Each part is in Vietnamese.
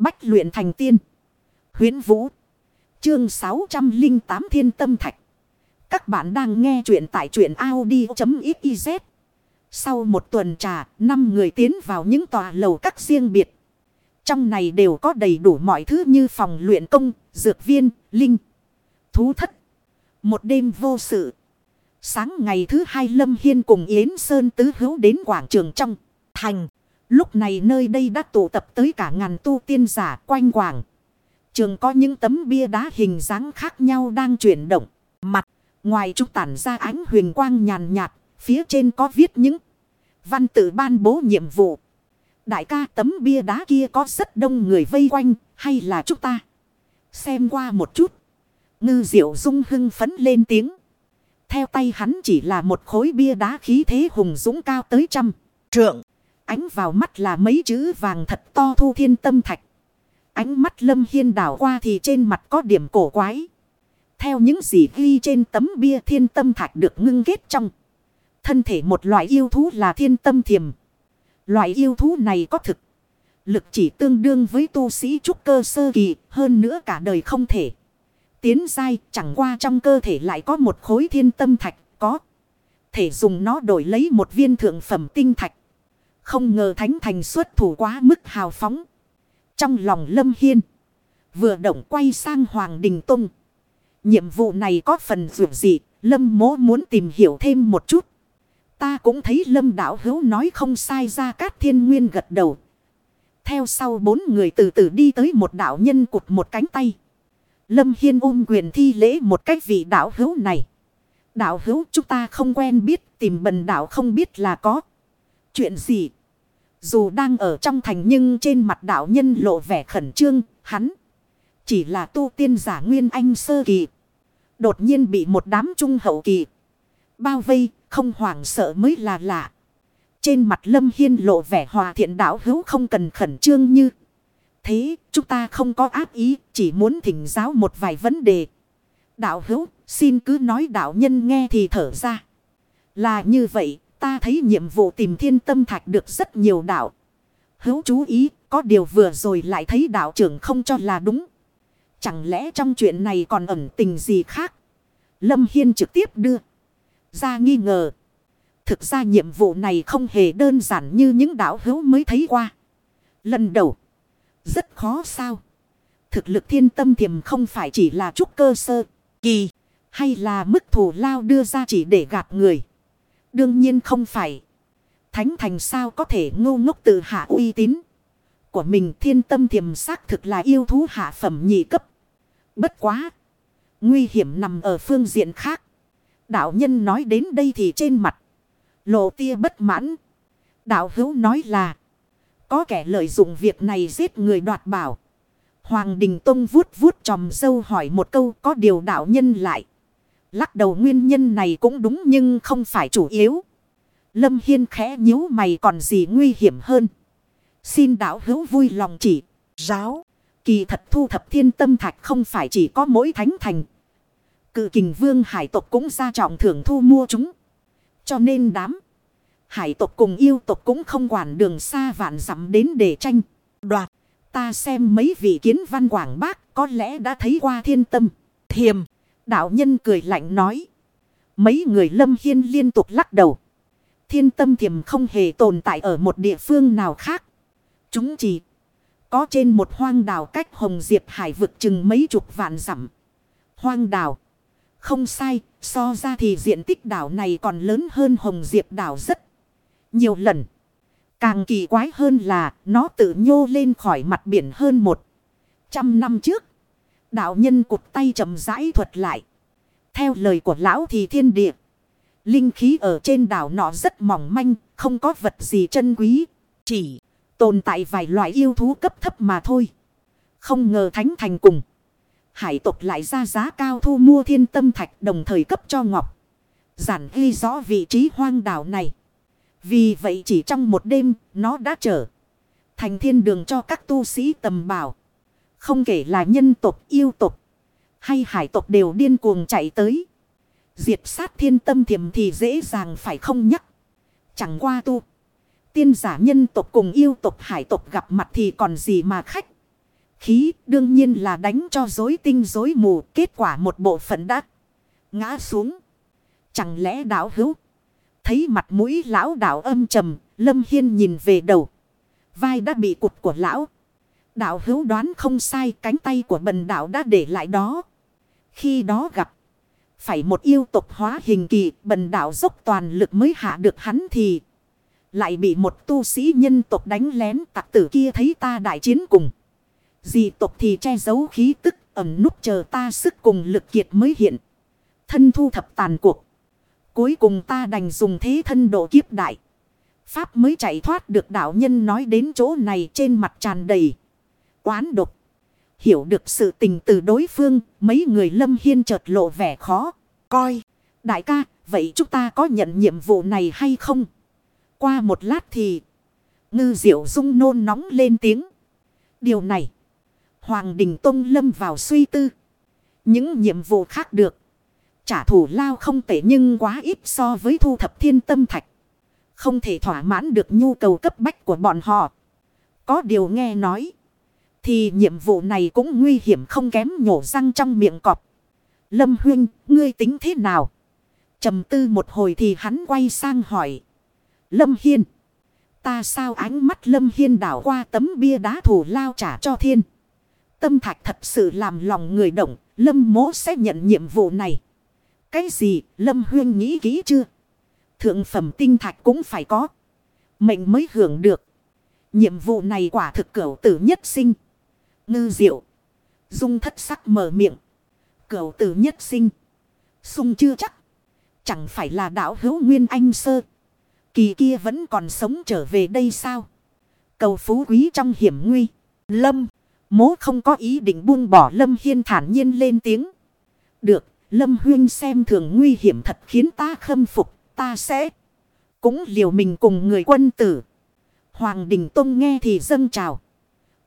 Bách luyện thành tiên. Huyến Vũ. Chương 608 Thiên Tâm Thạch. Các bạn đang nghe truyện tại truyện Audi.xyz. Sau một tuần trà, năm người tiến vào những tòa lầu các riêng biệt. Trong này đều có đầy đủ mọi thứ như phòng luyện công, dược viên, linh, thú thất. Một đêm vô sự. Sáng ngày thứ hai Lâm Hiên cùng Yến Sơn tứ hữu đến quảng trường trong thành. Lúc này nơi đây đã tụ tập tới cả ngàn tu tiên giả quanh quảng. Trường có những tấm bia đá hình dáng khác nhau đang chuyển động. Mặt, ngoài trúc tản ra ánh huyền quang nhàn nhạt, phía trên có viết những văn tự ban bố nhiệm vụ. Đại ca tấm bia đá kia có rất đông người vây quanh, hay là chúng ta? Xem qua một chút. Ngư diệu dung hưng phấn lên tiếng. Theo tay hắn chỉ là một khối bia đá khí thế hùng dũng cao tới trăm trượng. Ánh vào mắt là mấy chữ vàng thật to thu thiên tâm thạch. Ánh mắt lâm hiên đảo qua thì trên mặt có điểm cổ quái. Theo những gì ghi trên tấm bia thiên tâm thạch được ngưng kết trong. Thân thể một loại yêu thú là thiên tâm thiềm. Loại yêu thú này có thực. Lực chỉ tương đương với tu sĩ trúc cơ sơ kỳ, hơn nữa cả đời không thể. Tiến dai chẳng qua trong cơ thể lại có một khối thiên tâm thạch, có. Thể dùng nó đổi lấy một viên thượng phẩm tinh thạch. Không ngờ Thánh Thành xuất thủ quá mức hào phóng. Trong lòng Lâm Hiên. Vừa động quay sang Hoàng Đình Tông. Nhiệm vụ này có phần dù gì. Lâm mố muốn tìm hiểu thêm một chút. Ta cũng thấy Lâm Đạo Hữu nói không sai ra các Thiên Nguyên gật đầu. Theo sau bốn người từ từ đi tới một đạo nhân cụt một cánh tay. Lâm Hiên ôm quyền thi lễ một cách vị đạo hữu này. Đạo hữu chúng ta không quen biết, tìm bần đạo không biết là có. Chuyện gì? Dù đang ở trong thành nhưng trên mặt đạo nhân lộ vẻ khẩn trương, hắn chỉ là tu tiên giả nguyên anh sơ kỳ. Đột nhiên bị một đám trung hậu kỳ. Bao vây, không hoảng sợ mới là lạ. Trên mặt lâm hiên lộ vẻ hòa thiện đạo hữu không cần khẩn trương như. Thế, chúng ta không có ác ý, chỉ muốn thỉnh giáo một vài vấn đề. Đạo hữu, xin cứ nói đạo nhân nghe thì thở ra. Là như vậy, Ta thấy nhiệm vụ tìm thiên tâm thạch được rất nhiều đạo. Hữu chú ý, có điều vừa rồi lại thấy đạo trưởng không cho là đúng. Chẳng lẽ trong chuyện này còn ẩn tình gì khác? Lâm Hiên trực tiếp đưa ra nghi ngờ. Thực ra nhiệm vụ này không hề đơn giản như những đạo hữu mới thấy qua. Lần đầu, rất khó sao? Thực lực thiên tâm thiềm không phải chỉ là chút cơ sơ, kỳ, hay là mức thù lao đưa ra chỉ để gạt người. Đương nhiên không phải. Thánh thành sao có thể ngu ngốc tự hạ uy tín. Của mình thiên tâm thiềm xác thực là yêu thú hạ phẩm nhị cấp. Bất quá. Nguy hiểm nằm ở phương diện khác. Đạo nhân nói đến đây thì trên mặt. Lộ tia bất mãn. Đạo hữu nói là. Có kẻ lợi dụng việc này giết người đoạt bảo. Hoàng Đình Tông vuốt vuốt tròm sâu hỏi một câu có điều đạo nhân lại. Lắc đầu nguyên nhân này cũng đúng nhưng không phải chủ yếu. Lâm Hiên khẽ nhíu mày còn gì nguy hiểm hơn. Xin đạo hữu vui lòng chỉ, giáo. Kỳ thật thu thập thiên tâm thạch không phải chỉ có mỗi thánh thành. Cự kình vương hải tộc cũng ra trọng thưởng thu mua chúng. Cho nên đám hải tộc cùng yêu tộc cũng không quản đường xa vạn dặm đến để tranh, đoạt. Ta xem mấy vị kiến văn quảng bác có lẽ đã thấy qua thiên tâm, thiềm. Đạo nhân cười lạnh nói. Mấy người lâm hiên liên tục lắc đầu. Thiên tâm thiềm không hề tồn tại ở một địa phương nào khác. Chúng chỉ có trên một hoang đảo cách Hồng Diệp Hải vực chừng mấy chục vạn dặm. Hoang đảo. Không sai, so ra thì diện tích đảo này còn lớn hơn Hồng Diệp đảo rất nhiều lần. Càng kỳ quái hơn là nó tự nhô lên khỏi mặt biển hơn một trăm năm trước. Đạo nhân cụt tay chậm rãi thuật lại. Theo lời của lão thì thiên địa. Linh khí ở trên đảo nọ rất mỏng manh, không có vật gì chân quý. Chỉ tồn tại vài loại yêu thú cấp thấp mà thôi. Không ngờ thánh thành cùng. Hải tộc lại ra giá cao thu mua thiên tâm thạch đồng thời cấp cho Ngọc. Giản ghi rõ vị trí hoang đảo này. Vì vậy chỉ trong một đêm, nó đã trở thành thiên đường cho các tu sĩ tầm bảo. Không kể là nhân tộc, yêu tộc. Hay hải tộc đều điên cuồng chạy tới. Diệt sát thiên tâm thiềm thì dễ dàng phải không nhắc. Chẳng qua tu. Tiên giả nhân tộc cùng yêu tộc, hải tộc gặp mặt thì còn gì mà khách. khí đương nhiên là đánh cho dối tinh dối mù. Kết quả một bộ phận đã ngã xuống. Chẳng lẽ đảo hữu. Thấy mặt mũi lão đảo âm trầm. Lâm Hiên nhìn về đầu. Vai đã bị cụt của lão. Đạo hữu đoán không sai, cánh tay của bần đạo đã để lại đó. Khi đó gặp. Phải một yêu tục hóa hình kỳ, bần đạo dốc toàn lực mới hạ được hắn thì. Lại bị một tu sĩ nhân tộc đánh lén, tặc tử kia thấy ta đại chiến cùng. Dị tộc thì che giấu khí tức ẩm nút chờ ta sức cùng lực kiệt mới hiện. Thân thu thập tàn cuộc. Cuối cùng ta đành dùng thế thân độ kiếp đại. Pháp mới chạy thoát được đạo nhân nói đến chỗ này trên mặt tràn đầy. Quán độc. Hiểu được sự tình từ đối phương, mấy người lâm hiên chợt lộ vẻ khó. Coi, đại ca, vậy chúng ta có nhận nhiệm vụ này hay không? Qua một lát thì, ngư diệu dung nôn nóng lên tiếng. Điều này, Hoàng Đình Tông lâm vào suy tư. Những nhiệm vụ khác được. Trả thù lao không tệ nhưng quá ít so với thu thập thiên tâm thạch. Không thể thỏa mãn được nhu cầu cấp bách của bọn họ. Có điều nghe nói. Thì nhiệm vụ này cũng nguy hiểm không kém nhổ răng trong miệng cọp. Lâm Huynh, ngươi tính thế nào? trầm tư một hồi thì hắn quay sang hỏi. Lâm Hiên. Ta sao ánh mắt Lâm Hiên đảo qua tấm bia đá thủ lao trả cho thiên. Tâm thạch thật sự làm lòng người động. Lâm Mỗ sẽ nhận nhiệm vụ này. Cái gì Lâm Huyên nghĩ kỹ chưa? Thượng phẩm tinh thạch cũng phải có. Mệnh mới hưởng được. Nhiệm vụ này quả thực cửu tử nhất sinh. Ngư diệu. Dung thất sắc mở miệng. Cửu tử nhất sinh. Sung chưa chắc. Chẳng phải là đạo hữu Nguyên Anh Sơ. Kỳ kia vẫn còn sống trở về đây sao? Cầu phú quý trong hiểm nguy. Lâm. Mố không có ý định buông bỏ Lâm Hiên thản nhiên lên tiếng. Được. Lâm Huyên xem thường nguy hiểm thật khiến ta khâm phục. Ta sẽ. Cũng liều mình cùng người quân tử. Hoàng Đình Tông nghe thì dâng trào.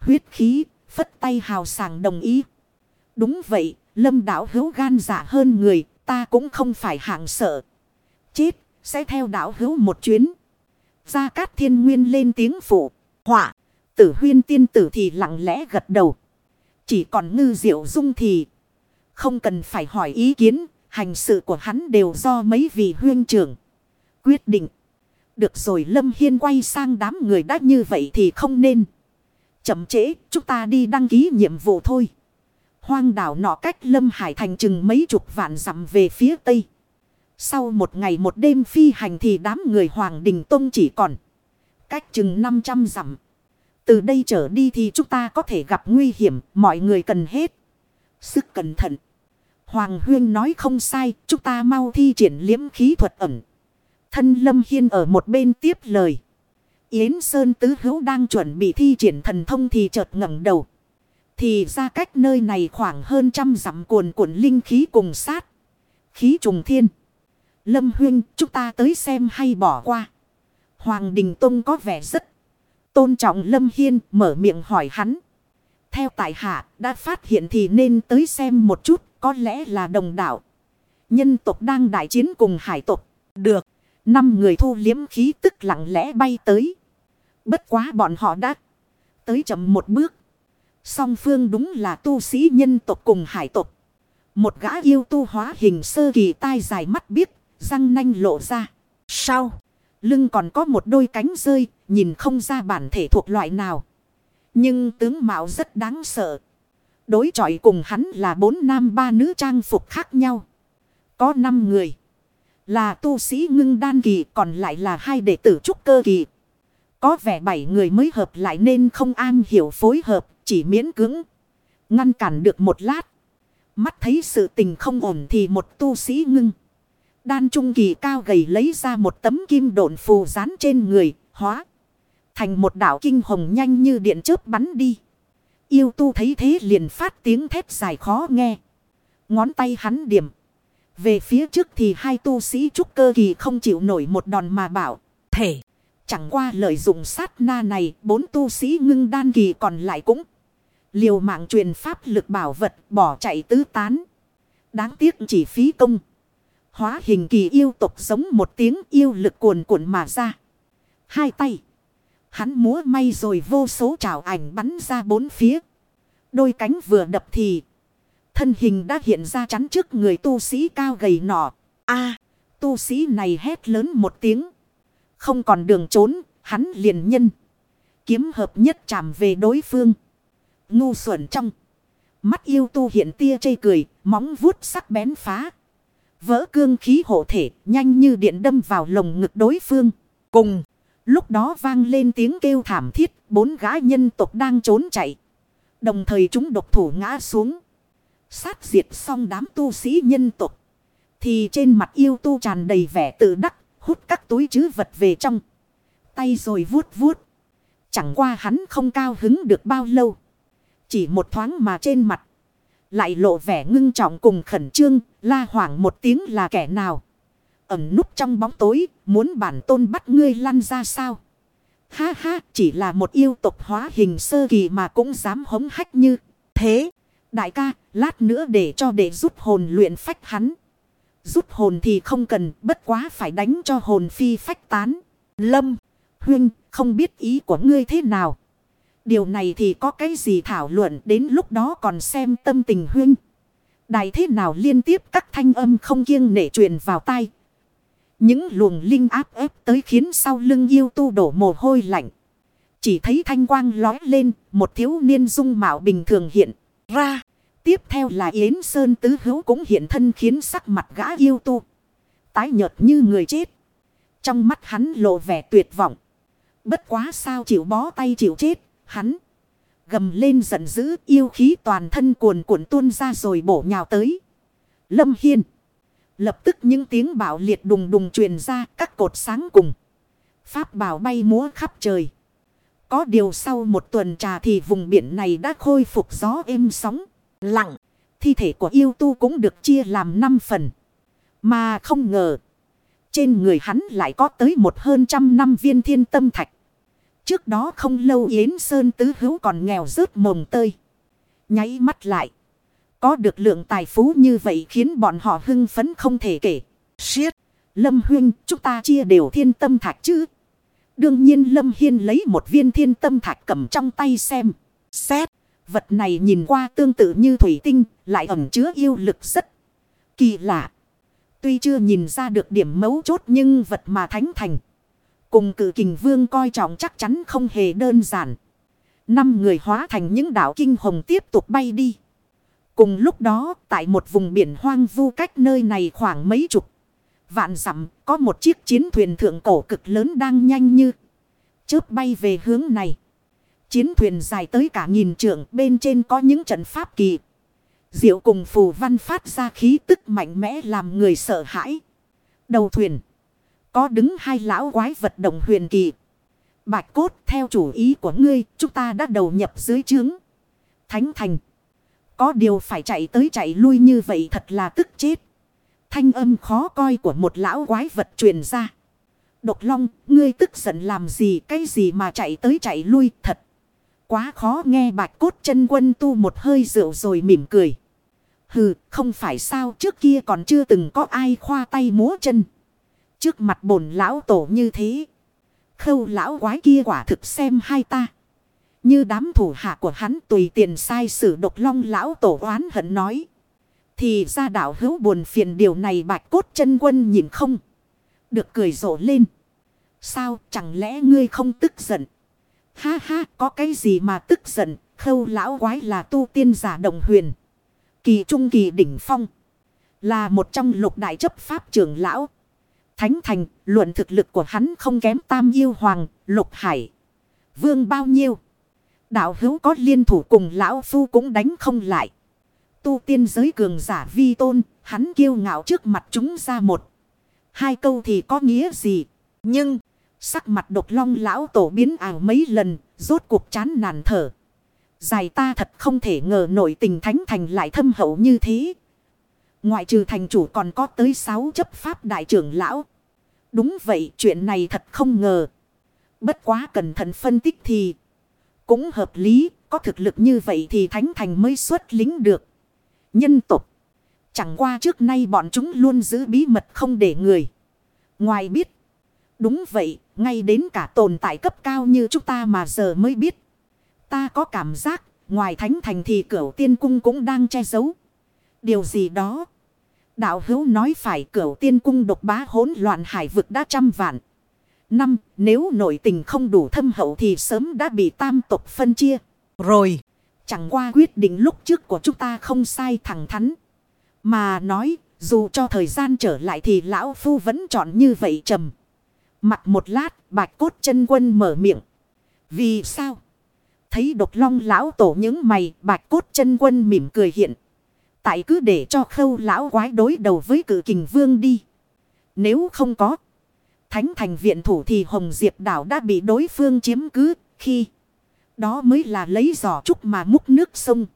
Huyết khí phất tay hào sàng đồng ý. Đúng vậy, lâm đảo hữu gan dạ hơn người, ta cũng không phải hạng sợ. Chết, sẽ theo đảo hữu một chuyến. Gia Cát Thiên Nguyên lên tiếng phụ, họa, tử huyên tiên tử thì lặng lẽ gật đầu. Chỉ còn ngư diệu dung thì không cần phải hỏi ý kiến, hành sự của hắn đều do mấy vị huyên trưởng quyết định. Được rồi Lâm Hiên quay sang đám người đã như vậy thì không nên. Chậm trễ, chúng ta đi đăng ký nhiệm vụ thôi. Hoang đảo nọ cách Lâm Hải thành chừng mấy chục vạn dặm về phía tây. Sau một ngày một đêm phi hành thì đám người Hoàng Đình Tông chỉ còn cách chừng 500 dặm. Từ đây trở đi thì chúng ta có thể gặp nguy hiểm, mọi người cần hết. Sức cẩn thận. Hoàng Huyên nói không sai, chúng ta mau thi triển liếm khí thuật ẩn. Thân Lâm Hiên ở một bên tiếp lời. Yến Sơn Tứ Hữu đang chuẩn bị thi triển thần thông thì chợt ngẩng đầu. Thì ra cách nơi này khoảng hơn trăm dặm cuồn cuộn linh khí cùng sát. Khí trùng thiên. Lâm Huyên chúng ta tới xem hay bỏ qua. Hoàng Đình Tông có vẻ rất tôn trọng Lâm Hiên, mở miệng hỏi hắn. Theo tại hạ, đã phát hiện thì nên tới xem một chút, có lẽ là đồng đạo. Nhân tộc đang đại chiến cùng hải tộc. Được. Năm người thu liếm khí tức lặng lẽ bay tới. Bất quá bọn họ đã tới chậm một bước. Song phương đúng là tu sĩ nhân tộc cùng hải tộc. Một gã yêu tu hóa hình sơ kỳ tai dài mắt biếc, răng nanh lộ ra. Sau, lưng còn có một đôi cánh rơi, nhìn không ra bản thể thuộc loại nào. Nhưng tướng mạo rất đáng sợ. Đối chọi cùng hắn là bốn nam ba nữ trang phục khác nhau. Có năm người. Là tu sĩ ngưng đan kỳ còn lại là hai đệ tử trúc cơ kỳ. Có vẻ bảy người mới hợp lại nên không an hiểu phối hợp, chỉ miễn cứng Ngăn cản được một lát. Mắt thấy sự tình không ổn thì một tu sĩ ngưng. Đan trung kỳ cao gầy lấy ra một tấm kim độn phù dán trên người, hóa. Thành một đảo kinh hồng nhanh như điện chớp bắn đi. Yêu tu thấy thế liền phát tiếng thét dài khó nghe. Ngón tay hắn điểm. Về phía trước thì hai tu sĩ trúc cơ kỳ không chịu nổi một đòn mà bảo. Thể. Chẳng qua lợi dụng sát na này, bốn tu sĩ ngưng đan kỳ còn lại cũng liều mạng truyền pháp lực bảo vật bỏ chạy tứ tán. Đáng tiếc chỉ phí công. Hóa hình kỳ yêu tục giống một tiếng yêu lực cuồn cuộn mà ra. Hai tay. Hắn múa may rồi vô số trào ảnh bắn ra bốn phía. Đôi cánh vừa đập thì. Thân hình đã hiện ra chắn trước người tu sĩ cao gầy nọ. a tu sĩ này hét lớn một tiếng. Không còn đường trốn, hắn liền nhân. Kiếm hợp nhất chạm về đối phương. Ngu xuẩn trong. Mắt yêu tu hiện tia chây cười, móng vuốt sắc bén phá. Vỡ cương khí hộ thể, nhanh như điện đâm vào lồng ngực đối phương. Cùng, lúc đó vang lên tiếng kêu thảm thiết, bốn gã nhân tộc đang trốn chạy. Đồng thời chúng độc thủ ngã xuống. Sát diệt xong đám tu sĩ nhân tộc. Thì trên mặt yêu tu tràn đầy vẻ tự đắc, hút các túi chứ vật về trong. Tay rồi vuốt vuốt. Chẳng qua hắn không cao hứng được bao lâu. Chỉ một thoáng mà trên mặt. Lại lộ vẻ ngưng trọng cùng khẩn trương, la hoảng một tiếng là kẻ nào. Ẩm núp trong bóng tối, muốn bản tôn bắt ngươi lăn ra sao. Ha ha, chỉ là một yêu tộc hóa hình sơ kỳ mà cũng dám hống hách như thế. Đại ca, lát nữa để cho để giúp hồn luyện phách hắn. Giúp hồn thì không cần, bất quá phải đánh cho hồn phi phách tán. Lâm, huynh, không biết ý của ngươi thế nào. Điều này thì có cái gì thảo luận đến lúc đó còn xem tâm tình huynh. Đại thế nào liên tiếp các thanh âm không kiêng nể truyền vào tai. Những luồng linh áp ép tới khiến sau lưng yêu tu đổ mồ hôi lạnh. Chỉ thấy thanh quang lói lên, một thiếu niên dung mạo bình thường hiện ra. Tiếp theo là Yến Sơn Tứ Hữu cũng hiện thân khiến sắc mặt gã yêu tu. Tái nhợt như người chết. Trong mắt hắn lộ vẻ tuyệt vọng. Bất quá sao chịu bó tay chịu chết, hắn. Gầm lên giận dữ yêu khí toàn thân cuồn cuộn tuôn ra rồi bổ nhào tới. Lâm Hiên. Lập tức những tiếng bạo liệt đùng đùng truyền ra các cột sáng cùng. Pháp bảo bay múa khắp trời. Có điều sau một tuần trà thì vùng biển này đã khôi phục gió êm sóng, lặng. Thi thể của yêu tu cũng được chia làm 5 phần. Mà không ngờ. Trên người hắn lại có tới một hơn trăm năm viên thiên tâm thạch. Trước đó không lâu Yến Sơn Tứ Hữu còn nghèo rớt mồng tơi. Nháy mắt lại. Có được lượng tài phú như vậy khiến bọn họ hưng phấn không thể kể. Siết. Lâm Huyên chúng ta chia đều thiên tâm thạch chứ. Đương nhiên Lâm Hiên lấy một viên thiên tâm thạch cầm trong tay xem. Xét. Vật này nhìn qua tương tự như thủy tinh. Lại ẩm chứa yêu lực rất kỳ lạ. Tuy chưa nhìn ra được điểm mấu chốt nhưng vật mà thánh thành. Cùng cử kình vương coi trọng chắc chắn không hề đơn giản. Năm người hóa thành những đảo kinh hồng tiếp tục bay đi. Cùng lúc đó, tại một vùng biển hoang vu cách nơi này khoảng mấy chục. Vạn dặm có một chiếc chiến thuyền thượng cổ cực lớn đang nhanh như. Chớp bay về hướng này. Chiến thuyền dài tới cả nghìn trượng bên trên có những trận pháp kỳ. Diệu cùng phù văn phát ra khí tức mạnh mẽ làm người sợ hãi. Đầu thuyền. Có đứng hai lão quái vật động huyền kỳ. Bạch cốt theo chủ ý của ngươi, chúng ta đã đầu nhập dưới chướng. Thánh thành. Có điều phải chạy tới chạy lui như vậy thật là tức chết. Thanh âm khó coi của một lão quái vật truyền ra. Độc long, ngươi tức giận làm gì, cái gì mà chạy tới chạy lui thật. Quá khó nghe bạch cốt chân quân tu một hơi rượu rồi mỉm cười. Hừ, không phải sao trước kia còn chưa từng có ai khoa tay múa chân. Trước mặt bổn lão tổ như thế. Khâu lão quái kia quả thực xem hai ta. Như đám thủ hạ của hắn tùy tiện sai sử độc long lão tổ oán hận nói. Thì ra đạo hữu buồn phiền điều này bạch cốt chân quân nhìn không. Được cười rộ lên. Sao chẳng lẽ ngươi không tức giận. Ha ha có cái gì mà tức giận. Khâu lão quái là tu tiên giả đồng huyền. Kỳ trung kỳ đỉnh phong. Là một trong lục đại chấp pháp trưởng lão. Thánh thành, luận thực lực của hắn không kém tam yêu hoàng, lục hải. Vương bao nhiêu? Đạo hữu có liên thủ cùng lão phu cũng đánh không lại. Tu tiên giới cường giả vi tôn, hắn kiêu ngạo trước mặt chúng ra một. Hai câu thì có nghĩa gì? Nhưng, sắc mặt độc long lão tổ biến ảo mấy lần, rốt cuộc chán nản thở. Dài ta thật không thể ngờ nổi tình thánh thành lại thâm hậu như thế. Ngoại trừ thành chủ còn có tới sáu chấp pháp đại trưởng lão. Đúng vậy chuyện này thật không ngờ. Bất quá cẩn thận phân tích thì. Cũng hợp lý. Có thực lực như vậy thì thánh thành mới xuất lính được. Nhân tục. Chẳng qua trước nay bọn chúng luôn giữ bí mật không để người. Ngoài biết. Đúng vậy. Ngay đến cả tồn tại cấp cao như chúng ta mà giờ mới biết. Ta có cảm giác. Ngoài thánh thành thì cửu tiên cung cũng đang che giấu. Điều gì đó. Đạo hữu nói phải cửu tiên cung độc bá hỗn loạn hải vực đã trăm vạn. Năm, nếu nội tình không đủ thâm hậu thì sớm đã bị tam tộc phân chia. Rồi, chẳng qua quyết định lúc trước của chúng ta không sai thẳng thắn. Mà nói, dù cho thời gian trở lại thì lão phu vẫn chọn như vậy trầm. Mặt một lát, bạch cốt chân quân mở miệng. Vì sao? Thấy độc long lão tổ những mày, bạch cốt chân quân mỉm cười hiện. Tại cứ để cho khâu lão quái đối đầu với cử kình vương đi. Nếu không có thánh thành viện thủ thì Hồng Diệp đảo đã bị đối phương chiếm cứ khi đó mới là lấy giỏ trúc mà múc nước sông.